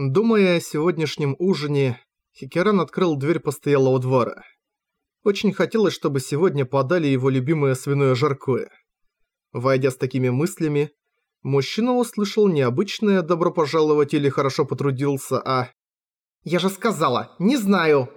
Думая о сегодняшнем ужине, Хикеран открыл дверь постоялого двора. Очень хотелось, чтобы сегодня подали его любимое свиное жаркое. Войдя с такими мыслями, мужчина услышал необычное «добро пожаловать» или «хорошо потрудился», а «Я же сказала, не знаю!»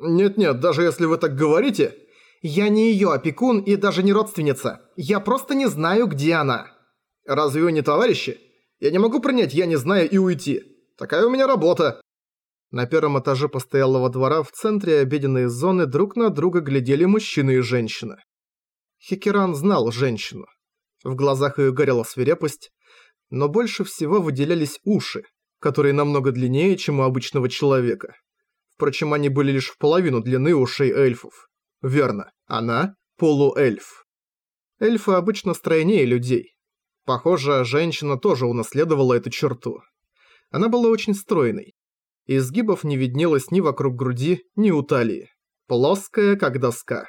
«Нет-нет, даже если вы так говорите...» «Я не её опекун и даже не родственница. Я просто не знаю, где она». «Разве вы не товарищи? Я не могу принять «я не знаю» и уйти. Такая у меня работа!» На первом этаже постоялого двора в центре обеденной зоны друг на друга глядели мужчина и женщина. Хикеран знал женщину. В глазах ее горела свирепость, но больше всего выделялись уши, которые намного длиннее, чем у обычного человека. Впрочем, они были лишь в половину длины ушей эльфов. Верно, она – полуэльф. Эльфы обычно стройнее людей. Похоже, женщина тоже унаследовала эту черту. Она была очень стройной. Изгибов не виднелось ни вокруг груди, ни у талии. Плоская, как доска.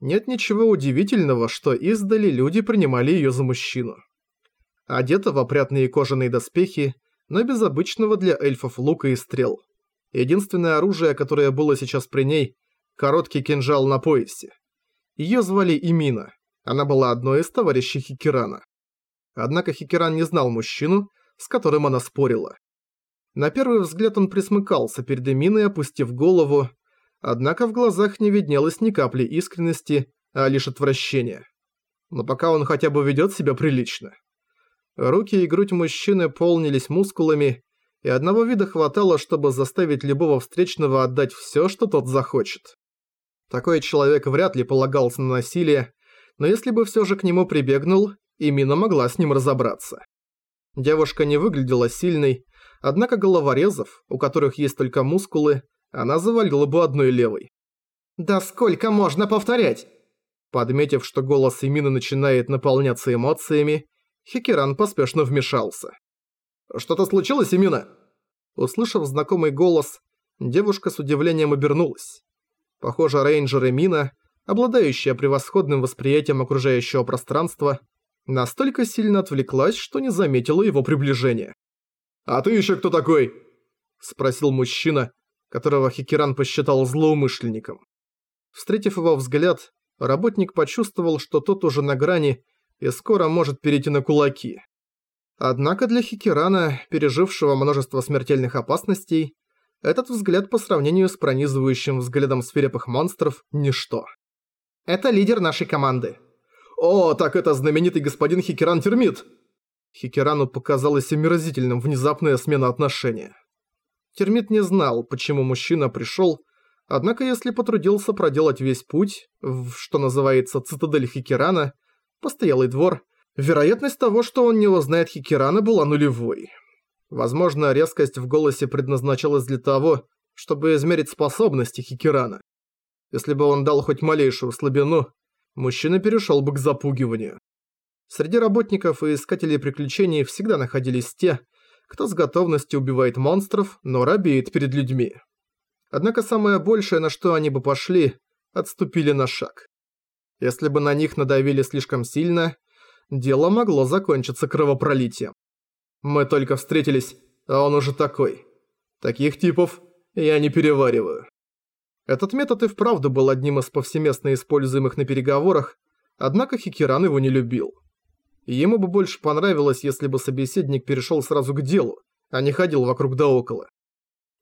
Нет ничего удивительного, что издали люди принимали её за мужчину. Одета в опрятные кожаные доспехи, но без обычного для эльфов лука и стрел. Единственное оружие, которое было сейчас при ней – короткий кинжал на поясе. Её звали Имина. Она была одной из товарищей Хикерана. Однако Хикеран не знал мужчину, с которым она спорила. На первый взгляд он присмыкался перед Эминой, опустив голову, однако в глазах не виднелось ни капли искренности, а лишь отвращения. Но пока он хотя бы ведет себя прилично. Руки и грудь мужчины полнились мускулами, и одного вида хватало, чтобы заставить любого встречного отдать все, что тот захочет. Такой человек вряд ли полагался на насилие, но если бы все же к нему прибегнул, Имина могла с ним разобраться. Девушка не выглядела сильной, однако головорезов, у которых есть только мускулы, она завалила бы одной левой. «Да сколько можно повторять?» Подметив, что голос Имины начинает наполняться эмоциями, Хикеран поспешно вмешался. «Что-то случилось, Имина?» Услышав знакомый голос, девушка с удивлением обернулась. Похоже, рейнджер Эмина, обладающая превосходным восприятием окружающего пространства, настолько сильно отвлеклась, что не заметила его приближения. «А ты еще кто такой?» – спросил мужчина, которого Хикеран посчитал злоумышленником. Встретив его взгляд, работник почувствовал, что тот уже на грани и скоро может перейти на кулаки. Однако для Хикерана, пережившего множество смертельных опасностей, этот взгляд по сравнению с пронизывающим взглядом свирепых монстров – ничто. «Это лидер нашей команды», «О, так это знаменитый господин Хикеран Термит!» Хикерану показалось омерзительным внезапная смена отношения. Термит не знал, почему мужчина пришел, однако если потрудился проделать весь путь, в, что называется, цитадель Хикерана, постоялый двор, вероятность того, что он не узнает Хикерана, была нулевой. Возможно, резкость в голосе предназначалась для того, чтобы измерить способности Хикерана. Если бы он дал хоть малейшую слабину, мужчина перешел бы к запугиванию. Среди работников и искателей приключений всегда находились те, кто с готовностью убивает монстров, но робеет перед людьми. Однако самое большее, на что они бы пошли, отступили на шаг. Если бы на них надавили слишком сильно, дело могло закончиться кровопролитием. Мы только встретились, а он уже такой. Таких типов я не перевариваю. Этот метод и вправду был одним из повсеместно используемых на переговорах, однако Хикеран его не любил. Ему бы больше понравилось, если бы собеседник перешел сразу к делу, а не ходил вокруг да около.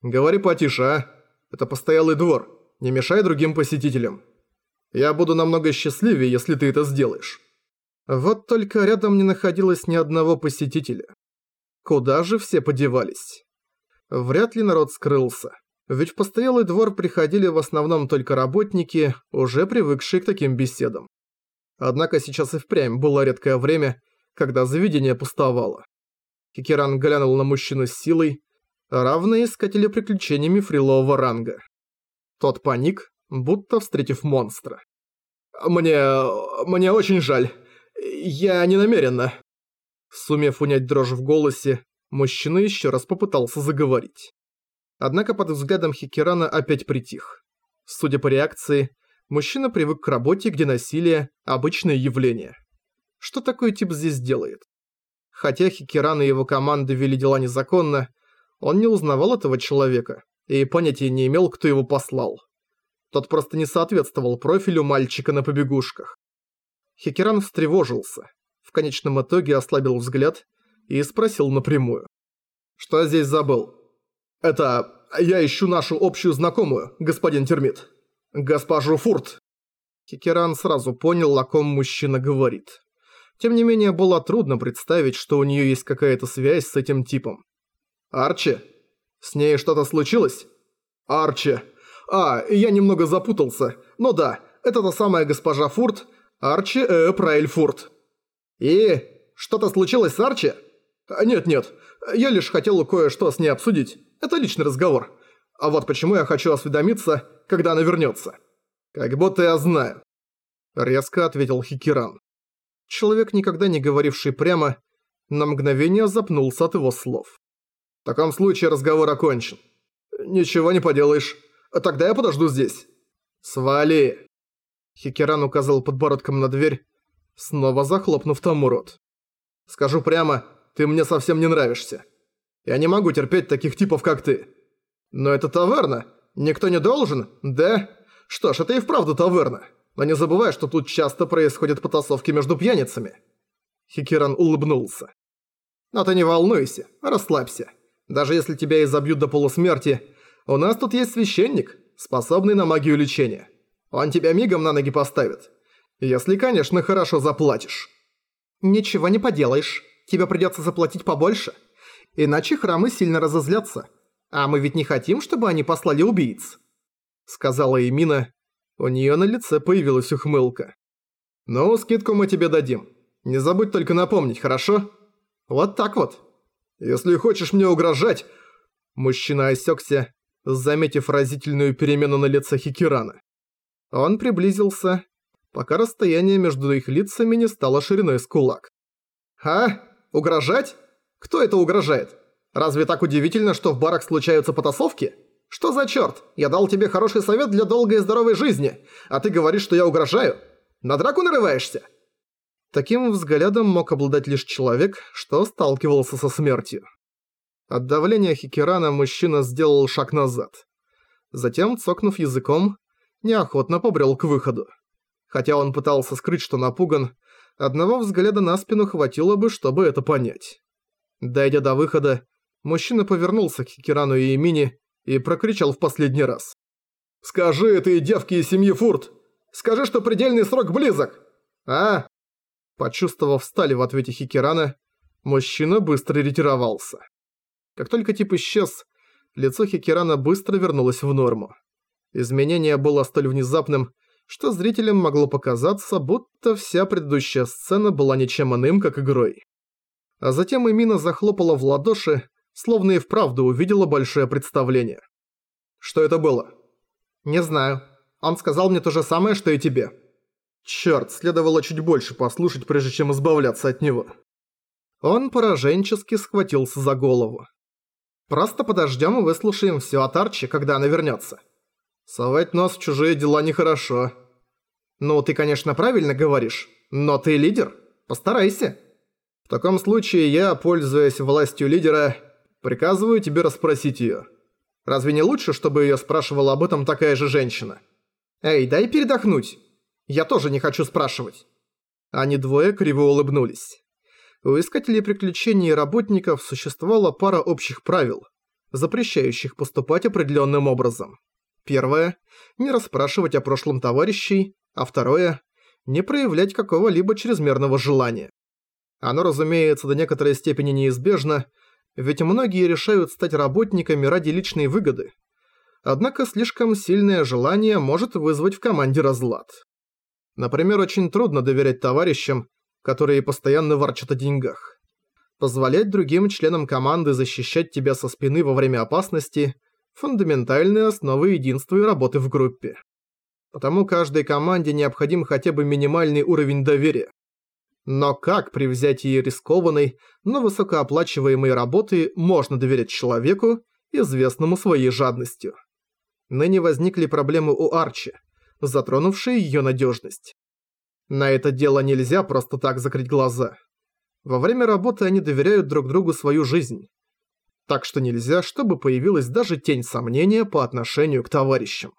«Говори потише, а? Это постоялый двор. Не мешай другим посетителям. Я буду намного счастливее, если ты это сделаешь». Вот только рядом не находилось ни одного посетителя. Куда же все подевались? Вряд ли народ скрылся. Ведь в постоялый двор приходили в основном только работники, уже привыкшие к таким беседам. Однако сейчас и впрямь было редкое время, когда заведение пустовало. Кикеран глянул на мужчину с силой, равной искателю приключениями фрилового ранга. Тот паник, будто встретив монстра. «Мне... мне очень жаль. Я не намеренно». Сумев унять дрожь в голосе, мужчина еще раз попытался заговорить. Однако под взглядом Хикерана опять притих. Судя по реакции, мужчина привык к работе, где насилие – обычное явление. Что такой тип здесь делает? Хотя Хикеран и его команда вели дела незаконно, Он не узнавал этого человека и понятия не имел, кто его послал. Тот просто не соответствовал профилю мальчика на побегушках. Хикеран встревожился, в конечном итоге ослабил взгляд и спросил напрямую. «Что здесь забыл?» «Это... я ищу нашу общую знакомую, господин Термит. Госпожу Фурт». Хикеран сразу понял, о ком мужчина говорит. Тем не менее, было трудно представить, что у нее есть какая-то связь с этим типом. «Арчи? С ней что-то случилось?» «Арчи. А, я немного запутался. Но да, это та самая госпожа Фурт, Арчи э, Прайль Фурт». «И? Что-то случилось с Арчи?» «Нет-нет, я лишь хотел кое-что с ней обсудить. Это личный разговор. А вот почему я хочу осведомиться, когда она вернется. «Как будто я знаю», — резко ответил Хикиран. Человек, никогда не говоривший прямо, на мгновение запнулся от его слов. «В таком случае разговор окончен. Ничего не поделаешь. Тогда я подожду здесь». «Свали!» Хикеран указал подбородком на дверь, снова захлопнув тому рот. «Скажу прямо, ты мне совсем не нравишься. Я не могу терпеть таких типов, как ты. Но это таверна. Никто не должен, да? Что ж, это и вправду таверна. Но не забывай, что тут часто происходят потасовки между пьяницами». Хикеран улыбнулся. «Но ты не волнуйся, расслабься. Даже если тебя изобьют до полусмерти, у нас тут есть священник, способный на магию лечения. Он тебя мигом на ноги поставит. Если, конечно, хорошо заплатишь». «Ничего не поделаешь. Тебе придется заплатить побольше. Иначе храмы сильно разозлятся. А мы ведь не хотим, чтобы они послали убийц», — сказала Эмина. У нее на лице появилась ухмылка. «Ну, скидку мы тебе дадим. Не забудь только напомнить, хорошо? Вот так вот. Если хочешь мне угрожать...» Мужчина осекся, заметив разительную перемену на лице Хикирана. Он приблизился, пока расстояние между их лицами не стало шириной с кулак. «А? Угрожать? Кто это угрожает? Разве так удивительно, что в барах случаются потасовки?» «Что за чёрт? Я дал тебе хороший совет для долгой и здоровой жизни, а ты говоришь, что я угрожаю? На драку нарываешься?» Таким взглядом мог обладать лишь человек, что сталкивался со смертью. От давления Хикерана мужчина сделал шаг назад. Затем, цокнув языком, неохотно побрел к выходу. Хотя он пытался скрыть, что напуган, одного взгляда на спину хватило бы, чтобы это понять. Дойдя до выхода, мужчина повернулся к Хикерану и Эмини и прокричал в последний раз. «Скажи этой девке из семьи Фурт! Скажи, что предельный срок близок! А?» Почувствовав стали в ответе Хикерана, мужчина быстро ретировался. Как только тип исчез, лицо Хикерана быстро вернулось в норму. Изменение было столь внезапным, что зрителям могло показаться, будто вся предыдущая сцена была ничем иным, как игрой. А затем Эмина захлопала в ладоши, словно и вправду увидела большое представление. «Что это было?» «Не знаю. Он сказал мне то же самое, что и тебе». Чёрт, следовало чуть больше послушать, прежде чем избавляться от него. Он пораженчески схватился за голову. «Просто подождём и выслушаем всё от Арчи, когда она вернётся». «Совать нос в чужие дела нехорошо». «Ну, ты, конечно, правильно говоришь, но ты лидер. Постарайся». «В таком случае я, пользуясь властью лидера, Приказываю тебе расспросить её. Разве не лучше, чтобы её спрашивала об этом такая же женщина? Эй, дай передохнуть. Я тоже не хочу спрашивать. Они двое криво улыбнулись. У искателей приключений и работников существовала пара общих правил, запрещающих поступать определенным образом. Первое – не расспрашивать о прошлом товарищей, а второе – не проявлять какого-либо чрезмерного желания. Оно, разумеется, до некоторой степени неизбежно, ведь многие решают стать работниками ради личной выгоды. Однако слишком сильное желание может вызвать в команде разлад. Например, очень трудно доверять товарищам, которые постоянно ворчат о деньгах. Позволять другим членам команды защищать тебя со спины во время опасности – фундаментальная основа единства и работы в группе. Потому каждой команде необходим хотя бы минимальный уровень доверия. Но как при взятии рискованной, но высокооплачиваемой работы можно доверять человеку, известному своей жадностью? Ныне возникли проблемы у Арчи, затронувшие ее надежность. На это дело нельзя просто так закрыть глаза. Во время работы они доверяют друг другу свою жизнь. Так что нельзя, чтобы появилась даже тень сомнения по отношению к товарищам.